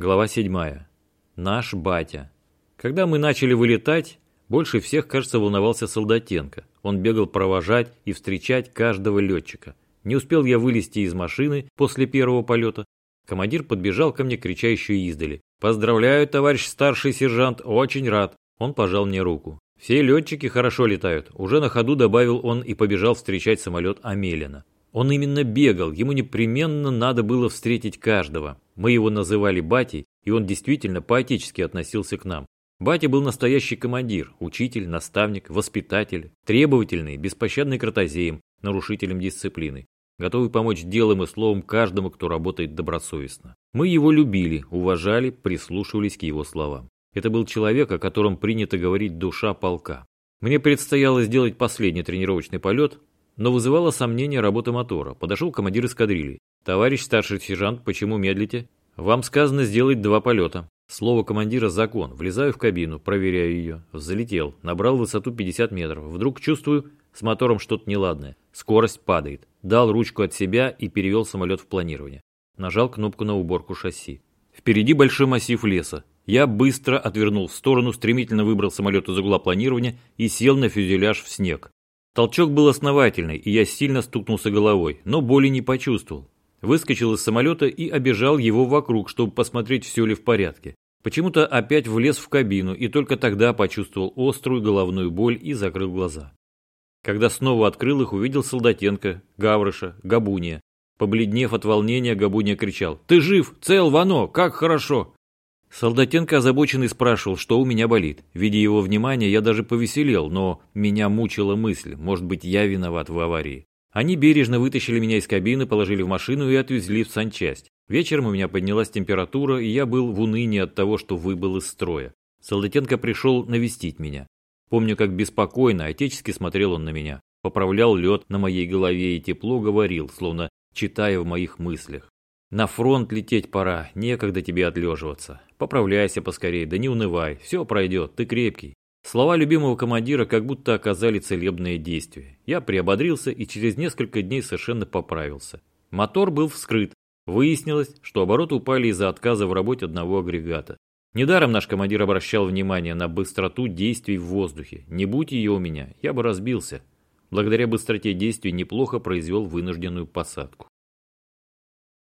Глава 7. Наш батя. Когда мы начали вылетать, больше всех, кажется, волновался Солдатенко. Он бегал провожать и встречать каждого летчика. Не успел я вылезти из машины после первого полета. Командир подбежал ко мне, крича еще издали. «Поздравляю, товарищ старший сержант, очень рад!» Он пожал мне руку. «Все летчики хорошо летают», уже на ходу добавил он и побежал встречать самолет Амелина. Он именно бегал, ему непременно надо было встретить каждого. Мы его называли батей, и он действительно поотечески относился к нам. Батя был настоящий командир, учитель, наставник, воспитатель, требовательный, беспощадный кротозеем, нарушителем дисциплины, готовый помочь делом и словом каждому, кто работает добросовестно. Мы его любили, уважали, прислушивались к его словам. Это был человек, о котором принято говорить душа полка. Мне предстояло сделать последний тренировочный полет, но вызывало сомнение работа мотора. Подошел командир эскадрильи. «Товарищ старший сержант, почему медлите?» «Вам сказано сделать два полета». Слово командира «закон». Влезаю в кабину, проверяю ее. Взлетел, набрал высоту 50 метров. Вдруг чувствую, с мотором что-то неладное. Скорость падает. Дал ручку от себя и перевел самолет в планирование. Нажал кнопку на уборку шасси. Впереди большой массив леса. Я быстро отвернул в сторону, стремительно выбрал самолет из угла планирования и сел на фюзеляж в снег. Толчок был основательный, и я сильно стукнулся головой, но боли не почувствовал. Выскочил из самолета и обежал его вокруг, чтобы посмотреть, все ли в порядке. Почему-то опять влез в кабину и только тогда почувствовал острую головную боль и закрыл глаза. Когда снова открыл их, увидел Солдатенко, Гаврыша, Габуния. Побледнев от волнения, Габуния кричал «Ты жив! Цел, Вано! Как хорошо!» Солдатенко озабоченный спрашивал, что у меня болит. Видя его внимание, я даже повеселел, но меня мучила мысль, может быть, я виноват в аварии. Они бережно вытащили меня из кабины, положили в машину и отвезли в санчасть. Вечером у меня поднялась температура, и я был в унынии от того, что выбыл из строя. Солдатенко пришел навестить меня. Помню, как беспокойно, отечески смотрел он на меня. Поправлял лед на моей голове и тепло говорил, словно читая в моих мыслях. На фронт лететь пора, некогда тебе отлеживаться. Поправляйся поскорей, да не унывай, все пройдет, ты крепкий. Слова любимого командира как будто оказали целебное действие. Я приободрился и через несколько дней совершенно поправился. Мотор был вскрыт. Выяснилось, что обороты упали из-за отказа в работе одного агрегата. Недаром наш командир обращал внимание на быстроту действий в воздухе. Не будь ее у меня, я бы разбился. Благодаря быстроте действий неплохо произвел вынужденную посадку.